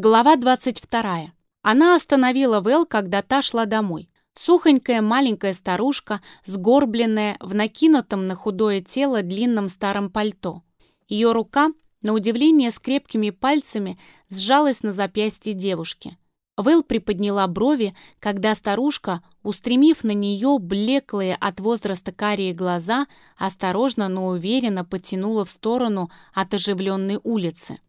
Глава 22. Она остановила Вэл, когда та шла домой. Сухонькая маленькая старушка, сгорбленная, в накинутом на худое тело длинном старом пальто. Ее рука, на удивление с крепкими пальцами, сжалась на запястье девушки. Вэл приподняла брови, когда старушка, устремив на нее блеклые от возраста карие глаза, осторожно, но уверенно потянула в сторону от оживленной улицы.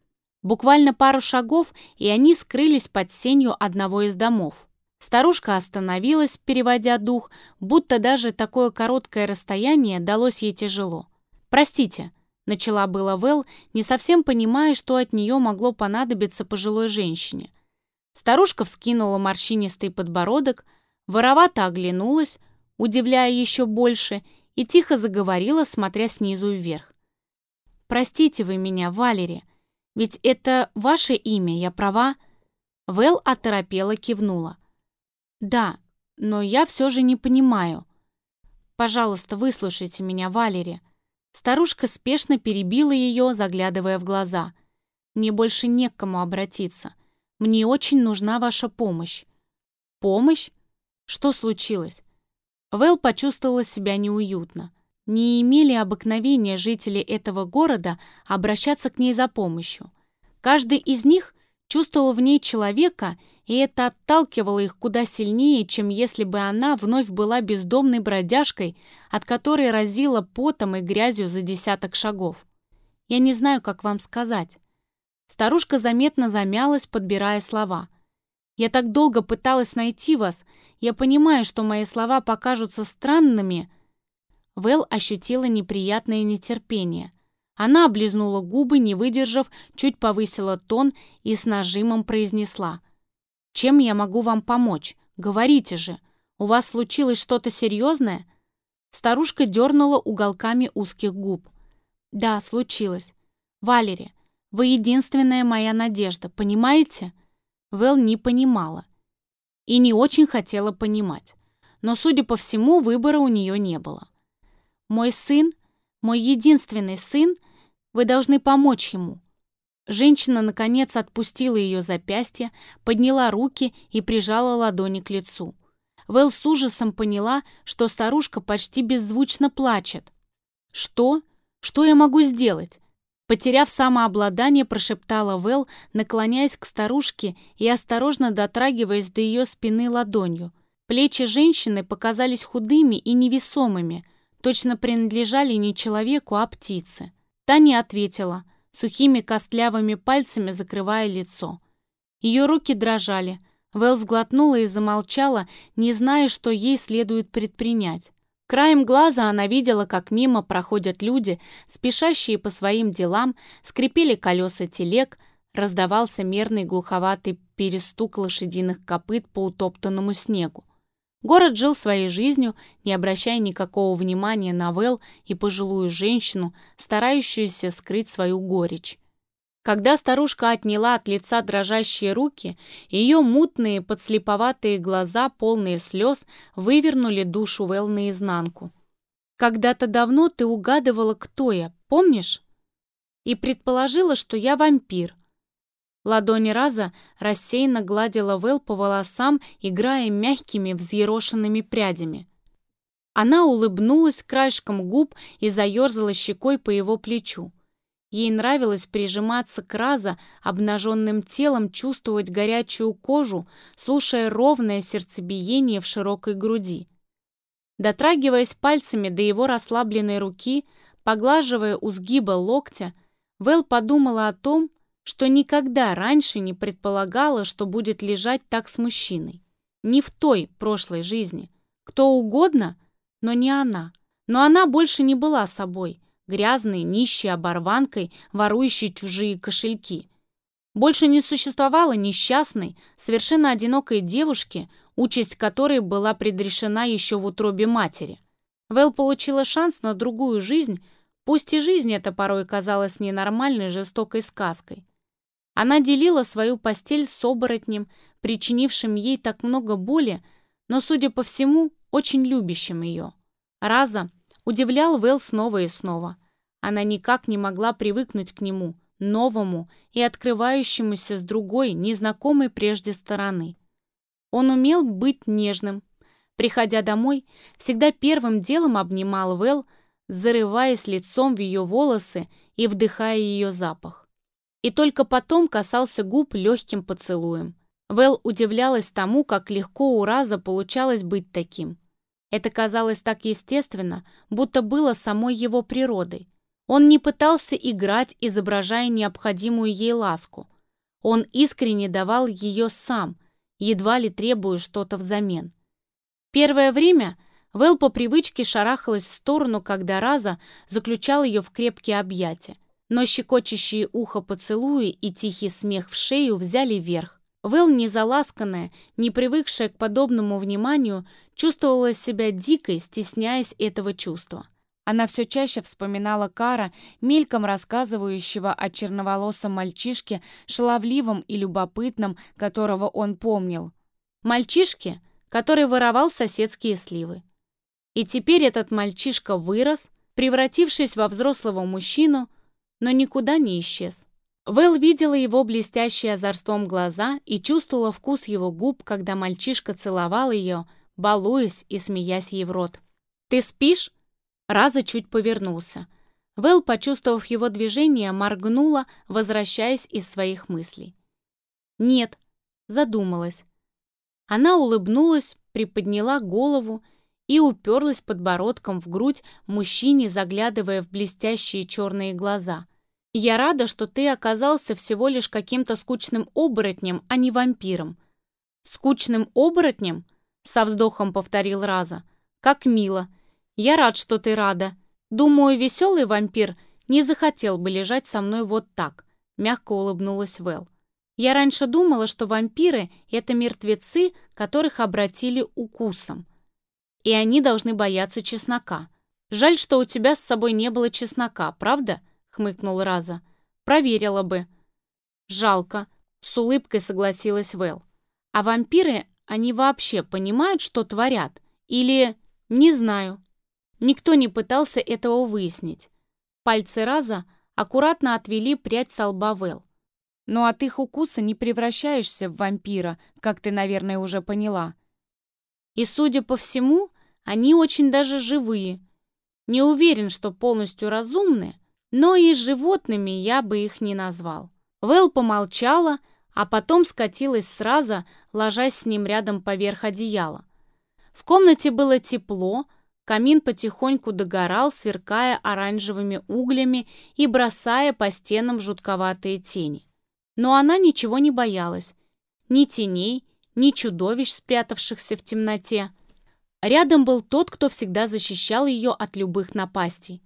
Буквально пару шагов, и они скрылись под сенью одного из домов. Старушка остановилась, переводя дух, будто даже такое короткое расстояние далось ей тяжело. «Простите», — начала была Вэл, не совсем понимая, что от нее могло понадобиться пожилой женщине. Старушка вскинула морщинистый подбородок, воровато оглянулась, удивляя еще больше, и тихо заговорила, смотря снизу вверх. «Простите вы меня, Валери, ведь это ваше имя, я права?» Вэл оторопела кивнула. «Да, но я все же не понимаю. Пожалуйста, выслушайте меня, Валери». Старушка спешно перебила ее, заглядывая в глаза. «Мне больше не к кому обратиться. Мне очень нужна ваша помощь». «Помощь? Что случилось?» Вэл почувствовала себя неуютно не имели обыкновения жители этого города обращаться к ней за помощью. Каждый из них чувствовал в ней человека, и это отталкивало их куда сильнее, чем если бы она вновь была бездомной бродяжкой, от которой разила потом и грязью за десяток шагов. Я не знаю, как вам сказать. Старушка заметно замялась, подбирая слова. Я так долго пыталась найти вас. Я понимаю, что мои слова покажутся странными, Вэл ощутила неприятное нетерпение. Она облизнула губы, не выдержав, чуть повысила тон и с нажимом произнесла. «Чем я могу вам помочь? Говорите же. У вас случилось что-то серьезное?» Старушка дернула уголками узких губ. «Да, случилось. Валери, вы единственная моя надежда, понимаете?» Вэл не понимала и не очень хотела понимать. Но, судя по всему, выбора у нее не было. Мой сын, мой единственный сын, вы должны помочь ему». Женщина, наконец, отпустила ее запястье, подняла руки и прижала ладони к лицу. Вэл с ужасом поняла, что старушка почти беззвучно плачет. «Что? Что я могу сделать?» Потеряв самообладание, прошептала Вэл, наклоняясь к старушке и осторожно дотрагиваясь до ее спины ладонью. Плечи женщины показались худыми и невесомыми – точно принадлежали не человеку, а птице. Та не ответила, сухими костлявыми пальцами закрывая лицо. Ее руки дрожали. Вэл сглотнула и замолчала, не зная, что ей следует предпринять. Краем глаза она видела, как мимо проходят люди, спешащие по своим делам, скрипели колеса телег, раздавался мерный глуховатый перестук лошадиных копыт по утоптанному снегу. Город жил своей жизнью, не обращая никакого внимания на Вэл и пожилую женщину, старающуюся скрыть свою горечь. Когда старушка отняла от лица дрожащие руки, ее мутные, подслеповатые глаза, полные слез, вывернули душу Вэл наизнанку. «Когда-то давно ты угадывала, кто я, помнишь? И предположила, что я вампир, Ладонь Раза рассеянно гладила Вэл по волосам, играя мягкими взъерошенными прядями. Она улыбнулась краешком губ и заерзала щекой по его плечу. Ей нравилось прижиматься к Раза, обнаженным телом чувствовать горячую кожу, слушая ровное сердцебиение в широкой груди. Дотрагиваясь пальцами до его расслабленной руки, поглаживая у сгиба локтя, Вэл подумала о том, что никогда раньше не предполагала, что будет лежать так с мужчиной. Не в той прошлой жизни. Кто угодно, но не она. Но она больше не была собой, грязной, нищей оборванкой, ворующей чужие кошельки. Больше не существовало несчастной, совершенно одинокой девушки, участь которой была предрешена еще в утробе матери. Вэл получила шанс на другую жизнь, пусть и жизнь эта порой казалась ненормальной жестокой сказкой. Она делила свою постель с оборотнем, причинившим ей так много боли, но, судя по всему, очень любящим ее. Раза удивлял Вэл снова и снова. Она никак не могла привыкнуть к нему, новому и открывающемуся с другой, незнакомой прежде стороны. Он умел быть нежным. Приходя домой, всегда первым делом обнимал Вэл, зарываясь лицом в ее волосы и вдыхая ее запах. И только потом касался губ легким поцелуем. Вэл удивлялась тому, как легко у Раза получалось быть таким. Это казалось так естественно, будто было самой его природой. Он не пытался играть, изображая необходимую ей ласку. Он искренне давал ее сам, едва ли требуя что-то взамен. Первое время Вэл по привычке шарахалась в сторону, когда Раза заключал ее в крепкие объятия. Но щекочущие ухо поцелуи и тихий смех в шею взяли верх. Вэл, не заласканная, не привыкшая к подобному вниманию, чувствовала себя дикой, стесняясь этого чувства. Она все чаще вспоминала Кара, мельком рассказывающего о черноволосом мальчишке, шаловливом и любопытном, которого он помнил. Мальчишке, который воровал соседские сливы. И теперь этот мальчишка вырос, превратившись во взрослого мужчину, но никуда не исчез. Вэл видела его блестящие озорством глаза и чувствовала вкус его губ, когда мальчишка целовал ее, балуясь и смеясь ей в рот. «Ты спишь?» Раза чуть повернулся. Вэл, почувствовав его движение, моргнула, возвращаясь из своих мыслей. «Нет», задумалась. Она улыбнулась, приподняла голову и уперлась подбородком в грудь мужчине, заглядывая в блестящие черные глаза. «Я рада, что ты оказался всего лишь каким-то скучным оборотнем, а не вампиром». «Скучным оборотнем?» — со вздохом повторил Раза. «Как мило. «Я рад, что ты рада. Думаю, веселый вампир не захотел бы лежать со мной вот так», — мягко улыбнулась Вэл. «Я раньше думала, что вампиры — это мертвецы, которых обратили укусом. И они должны бояться чеснока. Жаль, что у тебя с собой не было чеснока, правда?» — хмыкнул Раза. «Проверила бы». «Жалко», — с улыбкой согласилась Вэл. «А вампиры, они вообще понимают, что творят? Или...» «Не знаю», Никто не пытался этого выяснить. Пальцы Раза аккуратно отвели прядь со лба Вэл. Но от их укуса не превращаешься в вампира, как ты, наверное, уже поняла. И, судя по всему, они очень даже живые. Не уверен, что полностью разумны, но и животными я бы их не назвал. Вэл помолчала, а потом скатилась сразу, ложась с ним рядом поверх одеяла. В комнате было тепло, Камин потихоньку догорал, сверкая оранжевыми углями и бросая по стенам жутковатые тени. Но она ничего не боялась. Ни теней, ни чудовищ, спрятавшихся в темноте. Рядом был тот, кто всегда защищал ее от любых напастей.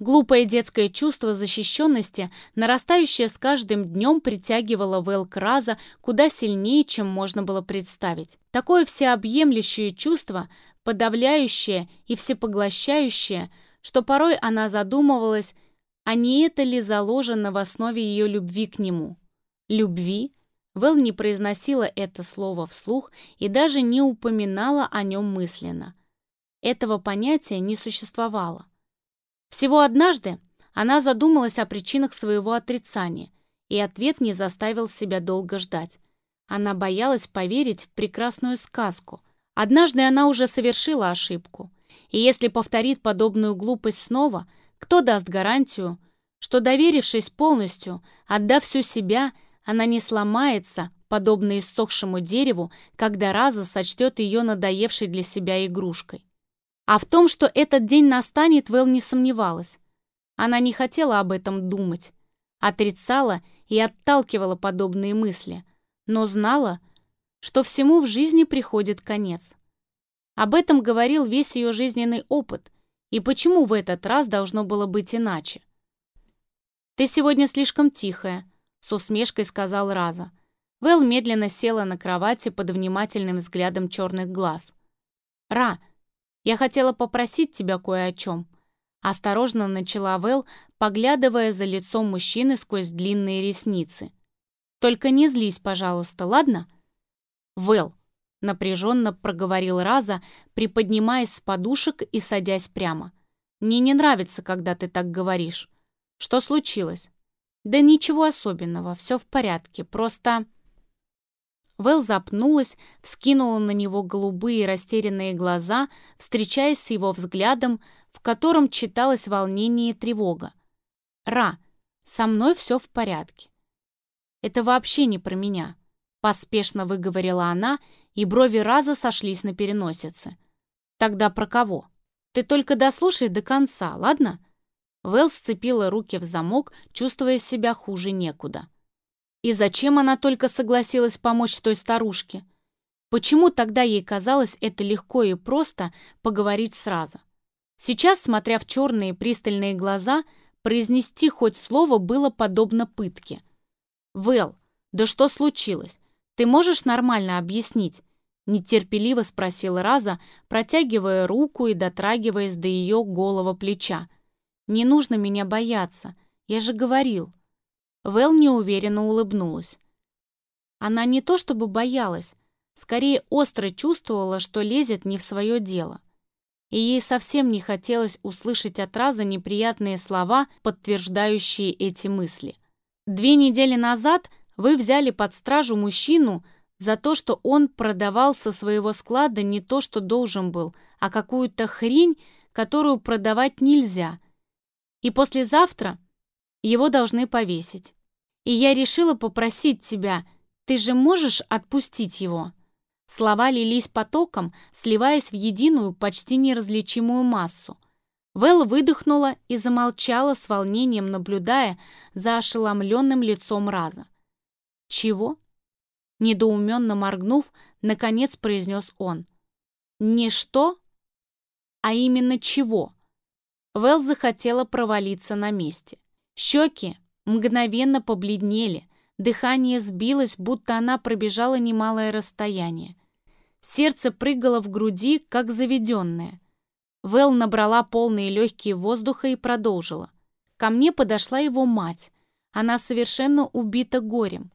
Глупое детское чувство защищенности, нарастающее с каждым днем, притягивало Вэл Краза куда сильнее, чем можно было представить. Такое всеобъемлющее чувство подавляющее и всепоглощающее, что порой она задумывалась, а не это ли заложено в основе ее любви к нему. Любви? Вэл не произносила это слово вслух и даже не упоминала о нем мысленно. Этого понятия не существовало. Всего однажды она задумалась о причинах своего отрицания, и ответ не заставил себя долго ждать. Она боялась поверить в прекрасную сказку — Однажды она уже совершила ошибку. И если повторит подобную глупость снова, кто даст гарантию, что, доверившись полностью, отдав всю себя, она не сломается, подобно иссохшему дереву, когда Раза сочтет ее надоевшей для себя игрушкой. А в том, что этот день настанет, Вэл не сомневалась. Она не хотела об этом думать, отрицала и отталкивала подобные мысли, но знала, что всему в жизни приходит конец. Об этом говорил весь ее жизненный опыт, и почему в этот раз должно было быть иначе. «Ты сегодня слишком тихая», — с усмешкой сказал Раза. Вэл медленно села на кровати под внимательным взглядом черных глаз. «Ра, я хотела попросить тебя кое о чем», — осторожно начала Вэл, поглядывая за лицом мужчины сквозь длинные ресницы. «Только не злись, пожалуйста, ладно?» «Вэл», — напряженно проговорил Раза, приподнимаясь с подушек и садясь прямо. «Мне не нравится, когда ты так говоришь. Что случилось?» «Да ничего особенного, все в порядке, просто...» Вэл запнулась, вскинула на него голубые растерянные глаза, встречаясь с его взглядом, в котором читалось волнение и тревога. «Ра, со мной все в порядке. Это вообще не про меня», — поспешно выговорила она, и брови раза сошлись на переносице. «Тогда про кого? Ты только дослушай до конца, ладно?» Вэл сцепила руки в замок, чувствуя себя хуже некуда. И зачем она только согласилась помочь той старушке? Почему тогда ей казалось это легко и просто поговорить сразу? Сейчас, смотря в черные пристальные глаза, произнести хоть слово было подобно пытке. «Вэл, да что случилось? Ты можешь нормально объяснить?» Нетерпеливо спросил Раза, протягивая руку и дотрагиваясь до ее голого плеча. «Не нужно меня бояться, я же говорил». Вэл неуверенно улыбнулась. Она не то чтобы боялась, скорее остро чувствовала, что лезет не в свое дело. И ей совсем не хотелось услышать от Раза неприятные слова, подтверждающие эти мысли. Две недели назад вы взяли под стражу мужчину за то, что он продавал со своего склада не то, что должен был, а какую-то хрень, которую продавать нельзя. И послезавтра его должны повесить. И я решила попросить тебя, ты же можешь отпустить его?» Слова лились потоком, сливаясь в единую, почти неразличимую массу. Вэл выдохнула и замолчала с волнением, наблюдая за ошеломленным лицом Раза. «Чего?» Недоуменно моргнув, наконец произнес он. «Не что, а именно чего?» Вэл захотела провалиться на месте. Щеки мгновенно побледнели, дыхание сбилось, будто она пробежала немалое расстояние. Сердце прыгало в груди, как заведенное. Вэл набрала полные легкие воздуха и продолжила. Ко мне подошла его мать. Она совершенно убита горем.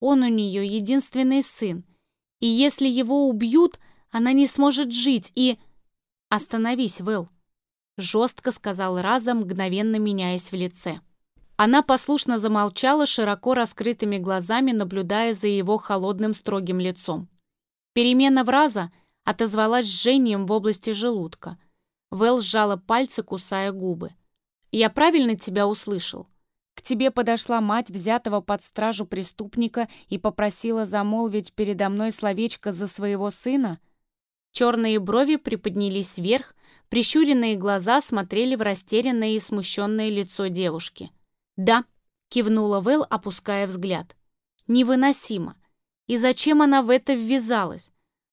Он у нее единственный сын. И если его убьют, она не сможет жить и... «Остановись, Вэл», — жестко сказал Раза, мгновенно меняясь в лице. Она послушно замолчала, широко раскрытыми глазами, наблюдая за его холодным строгим лицом. Перемена в раза отозвалась жжением в области желудка. Вэл сжала пальцы, кусая губы. «Я правильно тебя услышал? К тебе подошла мать взятого под стражу преступника и попросила замолвить передо мной словечко за своего сына?» Черные брови приподнялись вверх, прищуренные глаза смотрели в растерянное и смущенное лицо девушки. «Да», — кивнула Вэл, опуская взгляд. «Невыносимо. И зачем она в это ввязалась?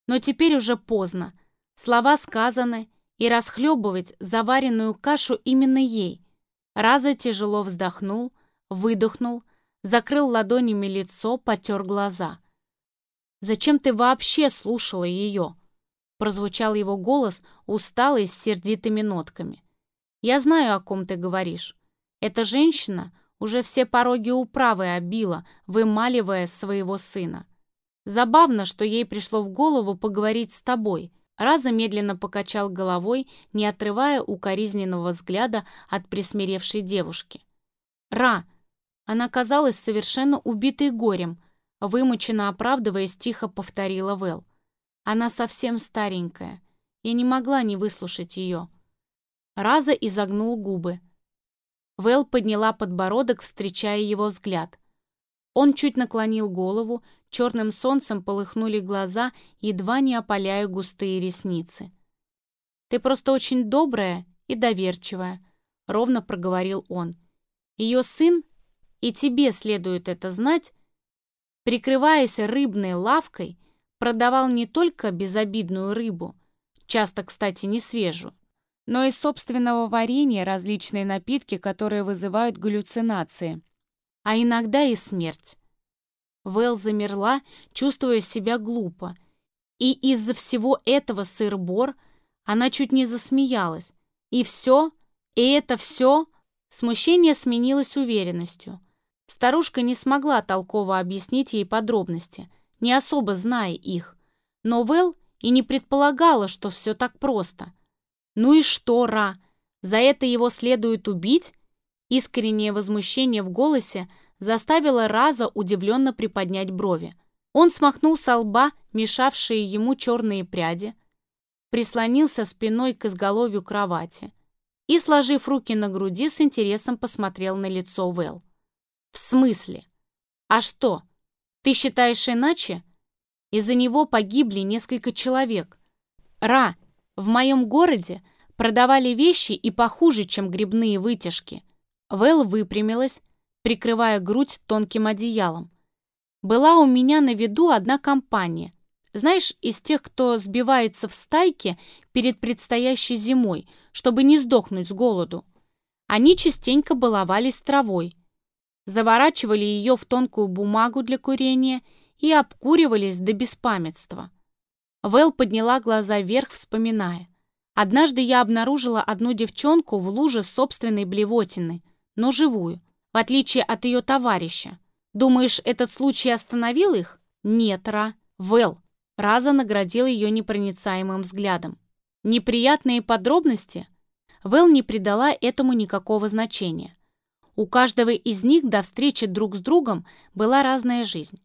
Но теперь уже поздно. Слова сказаны, и расхлебывать заваренную кашу именно ей». Раза тяжело вздохнул, выдохнул, закрыл ладонями лицо, потер глаза. «Зачем ты вообще слушала ее?» Прозвучал его голос, усталый, с сердитыми нотками. «Я знаю, о ком ты говоришь. Эта женщина уже все пороги управы обила, вымаливая своего сына. Забавно, что ей пришло в голову поговорить с тобой. Раза медленно покачал головой, не отрывая укоризненного взгляда от присмиревшей девушки. «Ра!» Она казалась совершенно убитой горем, вымученно оправдываясь, тихо повторила Вэл. «Она совсем старенькая. Я не могла не выслушать ее». Раза изогнул губы. Вэл подняла подбородок, встречая его взгляд. Он чуть наклонил голову, черным солнцем полыхнули глаза, едва не опаляя густые ресницы. «Ты просто очень добрая и доверчивая», — ровно проговорил он. «Ее сын, и тебе следует это знать, прикрываясь рыбной лавкой, продавал не только безобидную рыбу, часто, кстати, не свежую, но из собственного варенья различные напитки, которые вызывают галлюцинации, а иногда и смерть. Вэл замерла, чувствуя себя глупо, и из-за всего этого сыр-бор она чуть не засмеялась. И все, и это все, смущение сменилось уверенностью. Старушка не смогла толково объяснить ей подробности, не особо зная их, но Вэл и не предполагала, что все так просто. Ну и что, Ра? За это его следует убить? Искреннее возмущение в голосе заставило Раза удивленно приподнять брови. Он смахнул со лба мешавшие ему черные пряди, прислонился спиной к изголовью кровати и, сложив руки на груди, с интересом посмотрел на лицо Вэл. «В смысле? А что, ты считаешь иначе? Из-за него погибли несколько человек. Ра, в моем городе продавали вещи и похуже, чем грибные вытяжки». Вэл выпрямилась, прикрывая грудь тонким одеялом. Была у меня на виду одна компания. Знаешь, из тех, кто сбивается в стайке перед предстоящей зимой, чтобы не сдохнуть с голоду. Они частенько баловались травой, заворачивали ее в тонкую бумагу для курения и обкуривались до беспамятства. Вэл подняла глаза вверх, вспоминая. Однажды я обнаружила одну девчонку в луже собственной блевотины, но живую, в отличие от ее товарища. Думаешь, этот случай остановил их? Нет, Ра. Вэл. Раза наградил ее непроницаемым взглядом. Неприятные подробности? Вэл не придала этому никакого значения. У каждого из них до встречи друг с другом была разная жизнь.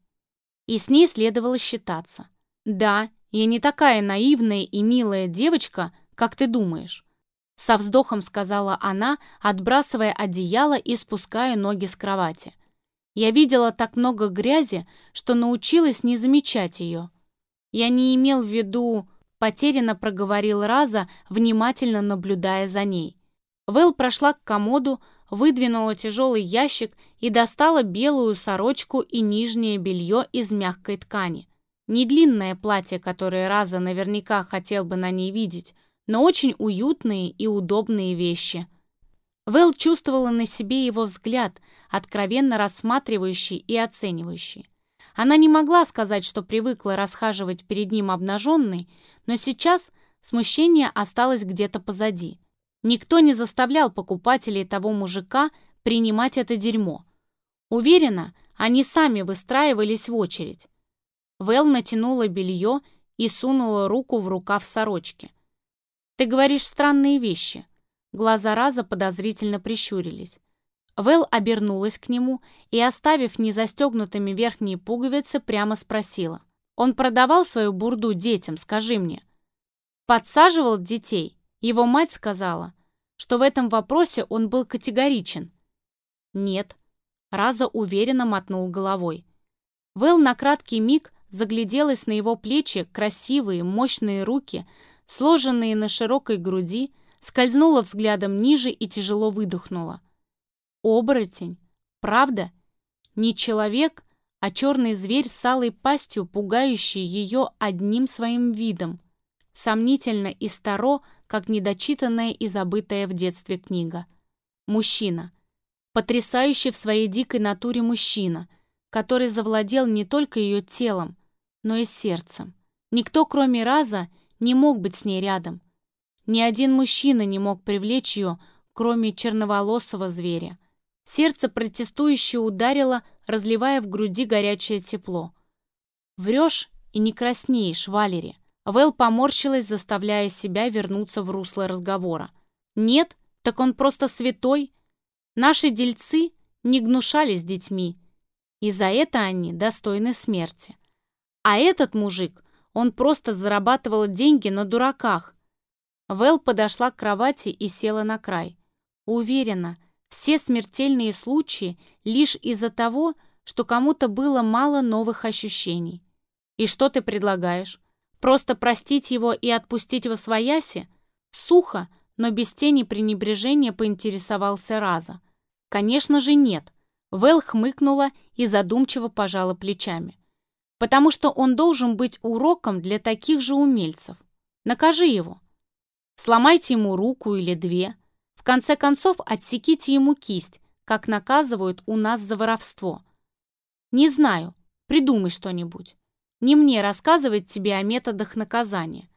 И с ней следовало считаться. Да, я не такая наивная и милая девочка, как ты думаешь. Со вздохом сказала она, отбрасывая одеяло и спуская ноги с кровати. Я видела так много грязи, что научилась не замечать ее. Я не имел в виду, потерянно проговорил Раза, внимательно наблюдая за ней. Вэл прошла к комоду, выдвинула тяжелый ящик и достала белую сорочку и нижнее белье из мягкой ткани. Не длинное платье, которое Раза наверняка хотел бы на ней видеть, но очень уютные и удобные вещи. Вэл чувствовала на себе его взгляд, откровенно рассматривающий и оценивающий. Она не могла сказать, что привыкла расхаживать перед ним обнаженной, но сейчас смущение осталось где-то позади. Никто не заставлял покупателей того мужика принимать это дерьмо. Уверена, они сами выстраивались в очередь. Вэл натянула белье и сунула руку в рукав сорочки. «Ты говоришь странные вещи», Глаза Раза подозрительно прищурились. Вэл обернулась к нему и, оставив незастегнутыми верхние пуговицы, прямо спросила. «Он продавал свою бурду детям, скажи мне?» «Подсаживал детей?» Его мать сказала, что в этом вопросе он был категоричен. «Нет», — Раза уверенно мотнул головой. Вэл на краткий миг загляделась на его плечи, красивые, мощные руки, сложенные на широкой груди, скользнула взглядом ниже и тяжело выдохнула. Оборотень, правда? Не человек, а черный зверь с алой пастью, пугающий ее одним своим видом. Сомнительно и старо, как недочитанная и забытая в детстве книга. Мужчина. Потрясающий в своей дикой натуре мужчина, который завладел не только ее телом, но и сердцем. Никто, кроме Раза, не мог быть с ней рядом. Ни один мужчина не мог привлечь ее, кроме черноволосого зверя. Сердце протестующе ударило, разливая в груди горячее тепло. «Врешь и не краснеешь, Валери». Вэл поморщилась, заставляя себя вернуться в русло разговора. «Нет, так он просто святой. Наши дельцы не гнушались детьми, и за это они достойны смерти. А этот мужик, он просто зарабатывал деньги на дураках, Вэл подошла к кровати и села на край. Уверена, все смертельные случаи лишь из-за того, что кому-то было мало новых ощущений. И что ты предлагаешь? Просто простить его и отпустить во свояси? Сухо, но без тени пренебрежения поинтересовался Раза. Конечно же нет. Вэл хмыкнула и задумчиво пожала плечами. Потому что он должен быть уроком для таких же умельцев. Накажи его. Сломайте ему руку или две. В конце концов, отсеките ему кисть, как наказывают у нас за воровство. Не знаю, придумай что-нибудь. Не мне рассказывать тебе о методах наказания.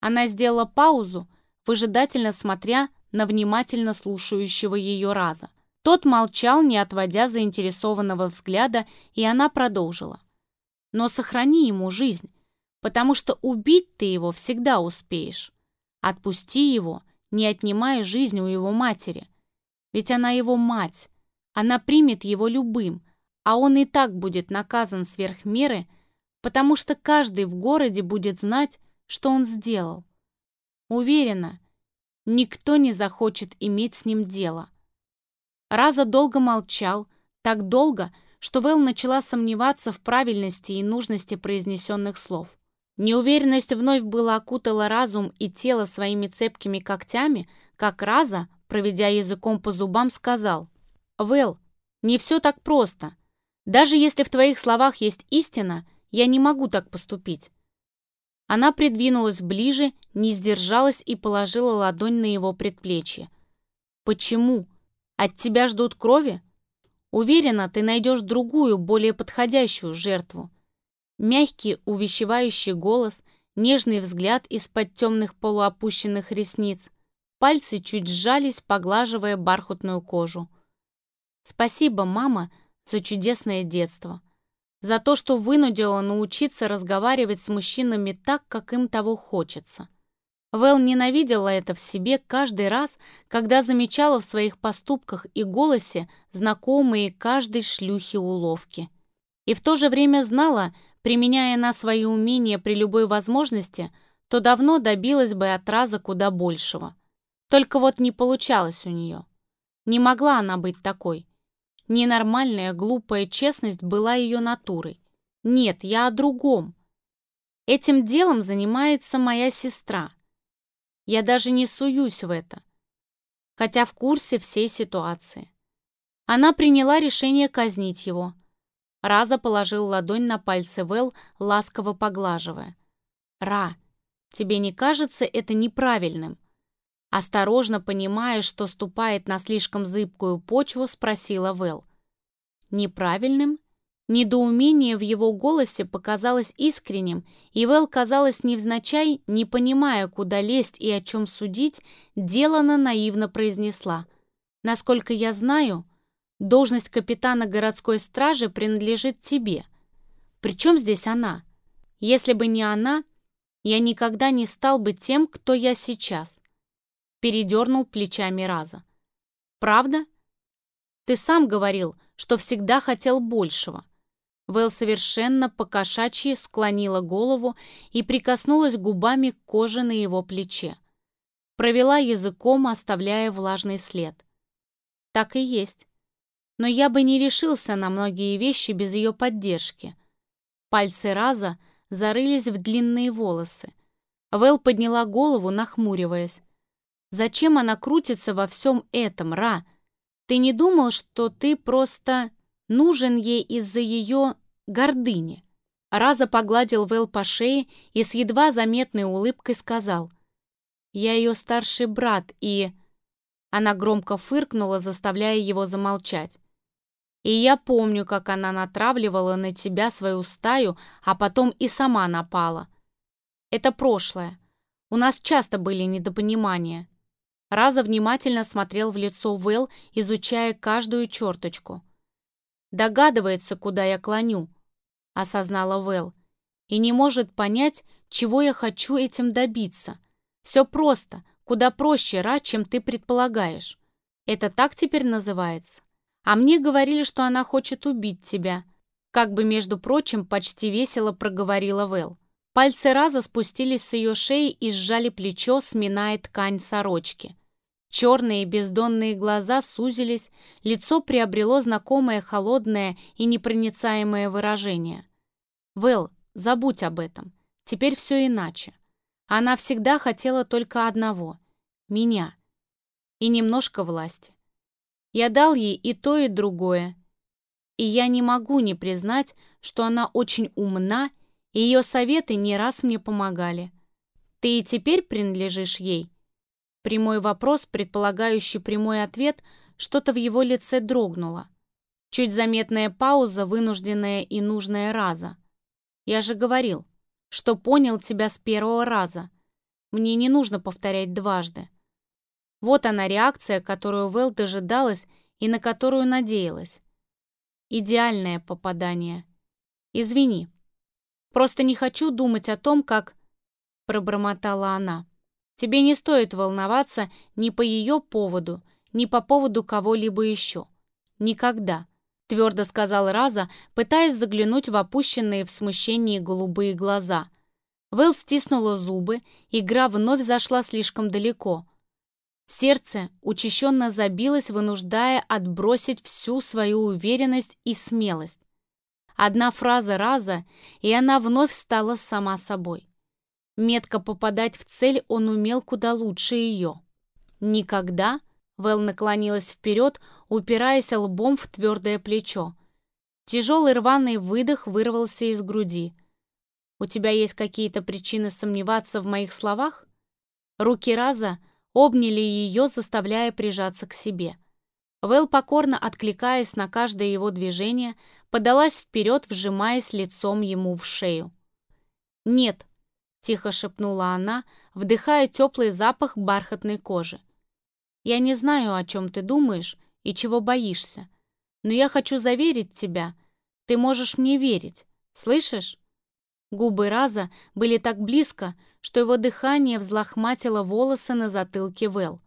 Она сделала паузу, выжидательно смотря на внимательно слушающего ее раза. Тот молчал, не отводя заинтересованного взгляда, и она продолжила. «Но сохрани ему жизнь, потому что убить ты его всегда успеешь. Отпусти его, не отнимая жизнь у его матери. Ведь она его мать. Она примет его любым, а он и так будет наказан сверх меры, потому что каждый в городе будет знать, что он сделал. Уверена, никто не захочет иметь с ним дело. Раза долго молчал, так долго, что Вэл начала сомневаться в правильности и нужности произнесенных слов. Неуверенность вновь была окутала разум и тело своими цепкими когтями, как Раза, проведя языком по зубам, сказал, «Вэл, не все так просто. Даже если в твоих словах есть истина, я не могу так поступить». Она придвинулась ближе, не сдержалась и положила ладонь на его предплечье. «Почему? От тебя ждут крови? Уверена, ты найдешь другую, более подходящую жертву». Мягкий, увещевающий голос, нежный взгляд из-под темных полуопущенных ресниц. Пальцы чуть сжались, поглаживая бархатную кожу. «Спасибо, мама, за чудесное детство. За то, что вынудила научиться разговаривать с мужчинами так, как им того хочется». Вэл ненавидела это в себе каждый раз, когда замечала в своих поступках и голосе знакомые каждой шлюхи уловки. И в то же время знала, применяя на свои умения при любой возможности, то давно добилась бы от раза куда большего. Только вот не получалось у нее. Не могла она быть такой. Ненормальная, глупая честность была ее натурой. Нет, я о другом. Этим делом занимается моя сестра. Я даже не суюсь в это, хотя в курсе всей ситуации. Она приняла решение казнить его, Раза положил ладонь на пальцы Вэл, ласково поглаживая. «Ра, тебе не кажется это неправильным?» Осторожно понимая, что ступает на слишком зыбкую почву, спросила Вэл. «Неправильным?» Недоумение в его голосе показалось искренним, и Вэл, казалось, невзначай, не понимая, куда лезть и о чем судить, делано наивно произнесла. «Насколько я знаю, Должность капитана городской стражи принадлежит тебе. Причем здесь она? Если бы не она, я никогда не стал бы тем, кто я сейчас. Передернул плечами Раза. Правда? Ты сам говорил, что всегда хотел большего. Вэл совершенно покошачьи склонила голову и прикоснулась губами к коже на его плече. Провела языком, оставляя влажный след. Так и есть но я бы не решился на многие вещи без ее поддержки. Пальцы Раза зарылись в длинные волосы. Вэл подняла голову, нахмуриваясь. «Зачем она крутится во всем этом, Ра? Ты не думал, что ты просто нужен ей из-за ее гордыни?» Раза погладил Вэл по шее и с едва заметной улыбкой сказал. «Я ее старший брат, и...» Она громко фыркнула, заставляя его замолчать. И я помню, как она натравливала на тебя свою стаю, а потом и сама напала. Это прошлое. У нас часто были недопонимания. Раза внимательно смотрел в лицо Вэл, изучая каждую черточку. «Догадывается, куда я клоню», — осознала Вэл, «и не может понять, чего я хочу этим добиться. Все просто, куда проще, Ра, чем ты предполагаешь. Это так теперь называется?» А мне говорили, что она хочет убить тебя. Как бы, между прочим, почти весело проговорила Вэл. Пальцы раза спустились с ее шеи и сжали плечо, сминая ткань сорочки. Черные бездонные глаза сузились, лицо приобрело знакомое холодное и непроницаемое выражение. «Вэл, забудь об этом. Теперь все иначе. Она всегда хотела только одного — меня. И немножко власти. Я дал ей и то, и другое. И я не могу не признать, что она очень умна, ее советы не раз мне помогали. Ты и теперь принадлежишь ей? Прямой вопрос, предполагающий прямой ответ, что-то в его лице дрогнуло. Чуть заметная пауза, вынужденная и нужная раза. Я же говорил, что понял тебя с первого раза. Мне не нужно повторять дважды. Вот она реакция, которую Вэл дожидалась и на которую надеялась. Идеальное попадание. Извини. Просто не хочу думать о том, как... Пробормотала она. Тебе не стоит волноваться ни по ее поводу, ни по поводу кого-либо еще. Никогда, твердо сказал Раза, пытаясь заглянуть в опущенные в смущении голубые глаза. Вэл стиснула зубы, игра вновь зашла слишком далеко. Сердце учащенно забилось, вынуждая отбросить всю свою уверенность и смелость. Одна фраза раза, и она вновь стала сама собой. Метко попадать в цель он умел куда лучше ее. «Никогда?» — Вэл наклонилась вперед, упираясь лбом в твердое плечо. Тяжелый рваный выдох вырвался из груди. «У тебя есть какие-то причины сомневаться в моих словах?» Руки Раза обняли ее, заставляя прижаться к себе. Вэл, покорно откликаясь на каждое его движение, подалась вперед, вжимаясь лицом ему в шею. «Нет», — тихо шепнула она, вдыхая теплый запах бархатной кожи. «Я не знаю, о чем ты думаешь и чего боишься, но я хочу заверить тебя. Ты можешь мне верить, слышишь?» Губы Раза были так близко, что его дыхание взлохматило волосы на затылке Вэл.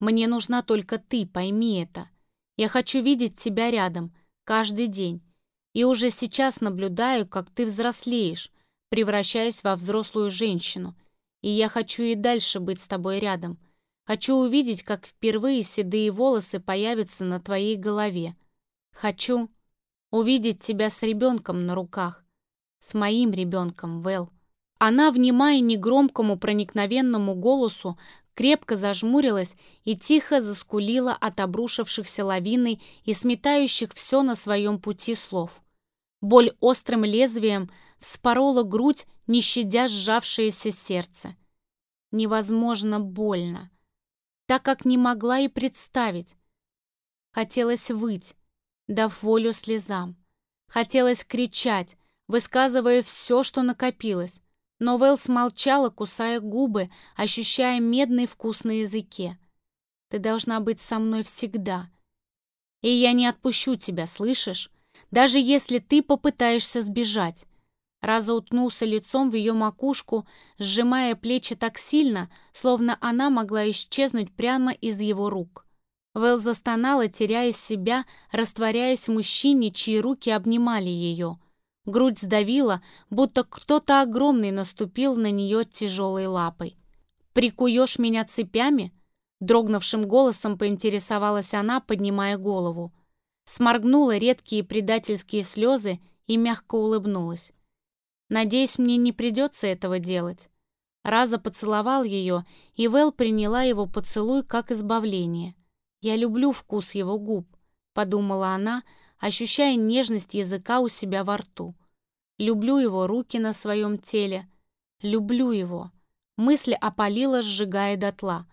«Мне нужна только ты, пойми это. Я хочу видеть тебя рядом, каждый день. И уже сейчас наблюдаю, как ты взрослеешь, превращаясь во взрослую женщину. И я хочу и дальше быть с тобой рядом. Хочу увидеть, как впервые седые волосы появятся на твоей голове. Хочу увидеть тебя с ребенком на руках. С моим ребенком, Вэл. Она, внимая негромкому проникновенному голосу, крепко зажмурилась и тихо заскулила от обрушившихся лавиной и сметающих все на своем пути слов. Боль острым лезвием вспорола грудь, не щадя сжавшееся сердце. Невозможно больно, так как не могла и представить. Хотелось выть, дав волю слезам. Хотелось кричать, высказывая все, что накопилось. Но Вэл смолчала, кусая губы, ощущая медный вкус на языке. «Ты должна быть со мной всегда. И я не отпущу тебя, слышишь? Даже если ты попытаешься сбежать». Раза утнулся лицом в ее макушку, сжимая плечи так сильно, словно она могла исчезнуть прямо из его рук. Вэл застонала, теряя себя, растворяясь в мужчине, чьи руки обнимали ее — Грудь сдавила, будто кто-то огромный наступил на нее тяжелой лапой. «Прикуешь меня цепями?» Дрогнувшим голосом поинтересовалась она, поднимая голову. Сморгнула редкие предательские слезы и мягко улыбнулась. «Надеюсь, мне не придется этого делать». Раза поцеловал ее, и Вэл приняла его поцелуй как избавление. «Я люблю вкус его губ», — подумала она, ощущая нежность языка у себя во рту. Люблю его руки на своем теле. Люблю его. Мысли опалила, сжигая дотла.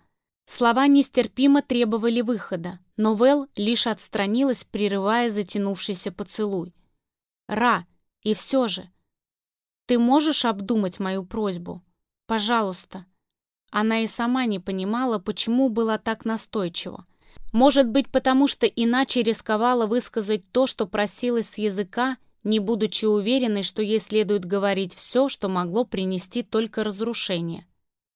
Слова нестерпимо требовали выхода, но Вэл лишь отстранилась, прерывая затянувшийся поцелуй. «Ра, и все же, ты можешь обдумать мою просьбу? Пожалуйста». Она и сама не понимала, почему была так настойчива. Может быть, потому что иначе рисковала высказать то, что просилось с языка, не будучи уверенной, что ей следует говорить все, что могло принести только разрушение.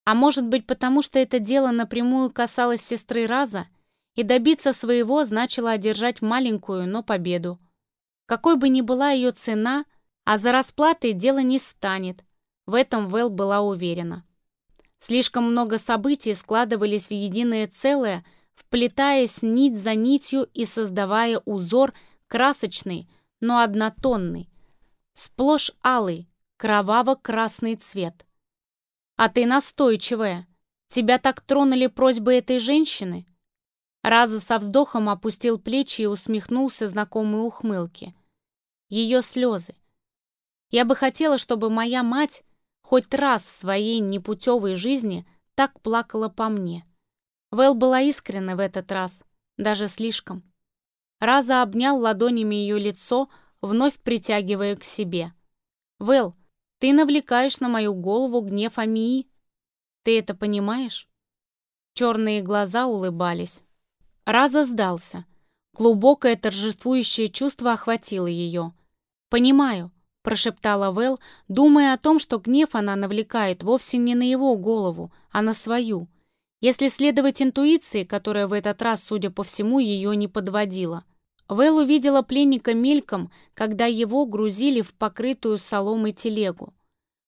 А может быть, потому что это дело напрямую касалось сестры Раза, и добиться своего значило одержать маленькую, но победу. Какой бы ни была ее цена, а за расплатой дело не станет. В этом Вэл была уверена. Слишком много событий складывались в единое целое, вплетаясь нить за нитью и создавая узор красочный, но однотонный, сплошь алый, кроваво-красный цвет. «А ты настойчивая. Тебя так тронули просьбы этой женщины?» Раза со вздохом опустил плечи и усмехнулся знакомой ухмылке. Ее слезы. Я бы хотела, чтобы моя мать хоть раз в своей непутевой жизни так плакала по мне. Вэл была искренна в этот раз, даже слишком. Раза обнял ладонями ее лицо, вновь притягивая к себе. «Вэл, ты навлекаешь на мою голову гнев Амии. Ты это понимаешь?» Черные глаза улыбались. Раза сдался. Глубокое торжествующее чувство охватило ее. «Понимаю», — прошептала Вэл, думая о том, что гнев она навлекает вовсе не на его голову, а на свою. Если следовать интуиции, которая в этот раз, судя по всему, ее не подводила. Вэл увидела пленника мельком, когда его грузили в покрытую соломой телегу.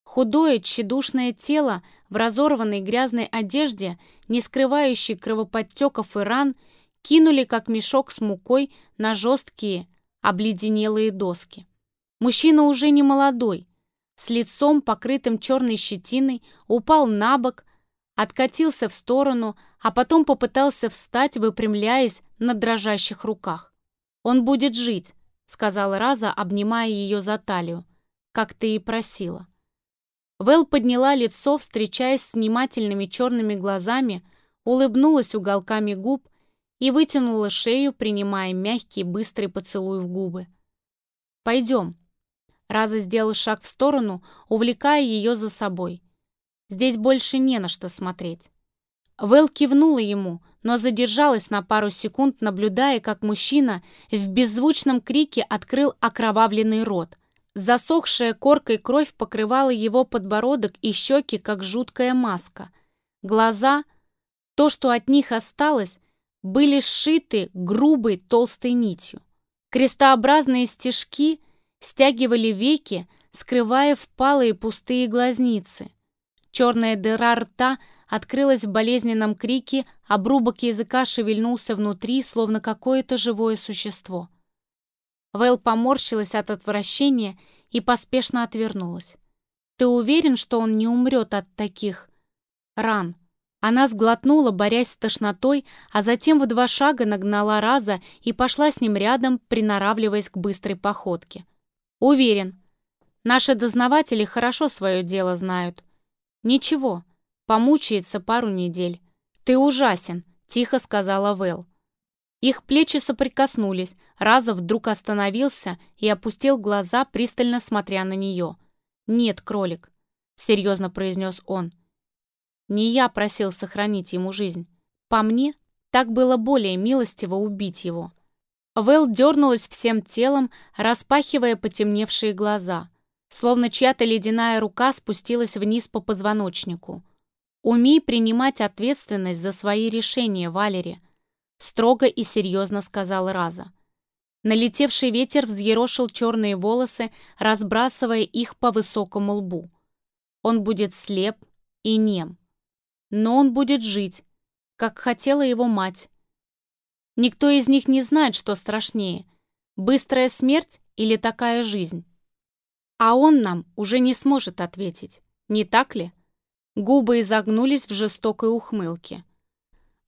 Худое, тщедушное тело в разорванной грязной одежде, не скрывающей кровоподтеков и ран, кинули, как мешок с мукой, на жесткие, обледенелые доски. Мужчина уже не молодой, с лицом, покрытым черной щетиной, упал на бок, откатился в сторону, а потом попытался встать, выпрямляясь на дрожащих руках. «Он будет жить», — сказала Раза, обнимая ее за талию, как ты и просила. Вэл подняла лицо, встречаясь с внимательными черными глазами, улыбнулась уголками губ и вытянула шею, принимая мягкий, быстрый поцелуй в губы. «Пойдем». Раза сделал шаг в сторону, увлекая ее за собой. Здесь больше не на что смотреть. Вэл кивнула ему, но задержалась на пару секунд, наблюдая, как мужчина в беззвучном крике открыл окровавленный рот. Засохшая коркой кровь покрывала его подбородок и щеки, как жуткая маска. Глаза, то, что от них осталось, были сшиты грубой толстой нитью. Крестообразные стежки стягивали веки, скрывая впалые пустые глазницы. Черная дыра рта открылась в болезненном крике, обрубок языка шевельнулся внутри, словно какое-то живое существо. Вэл поморщилась от отвращения и поспешно отвернулась. «Ты уверен, что он не умрет от таких ран?» Она сглотнула, борясь с тошнотой, а затем в два шага нагнала Раза и пошла с ним рядом, приноравливаясь к быстрой походке. «Уверен. Наши дознаватели хорошо свое дело знают. «Ничего, помучается пару недель. Ты ужасен», — тихо сказала Вэл. Их плечи соприкоснулись, Раза вдруг остановился и опустил глаза, пристально смотря на нее. «Нет, кролик», — серьезно произнес он. «Не я просил сохранить ему жизнь. По мне, так было более милостиво убить его». Вэл дернулась всем телом, распахивая потемневшие глаза словно чья-то ледяная рука спустилась вниз по позвоночнику. «Умей принимать ответственность за свои решения, Валери», строго и серьезно сказал Раза. Налетевший ветер взъерошил черные волосы, разбрасывая их по высокому лбу. Он будет слеп и нем. Но он будет жить, как хотела его мать. Никто из них не знает, что страшнее — быстрая смерть или такая жизнь. А он нам уже не сможет ответить, не так ли? Губы изогнулись в жестокой ухмылке.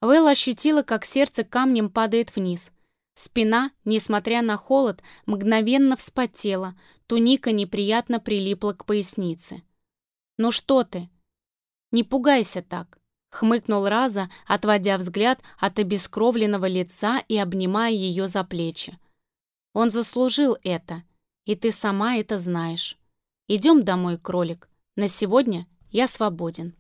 Вэл ощутила, как сердце камнем падает вниз. Спина, несмотря на холод, мгновенно вспотела, туника неприятно прилипла к пояснице. «Ну что ты? Не пугайся так», — хмыкнул Раза, отводя взгляд от обескровленного лица и обнимая ее за плечи. «Он заслужил это», — и ты сама это знаешь. Идем домой, кролик. На сегодня я свободен.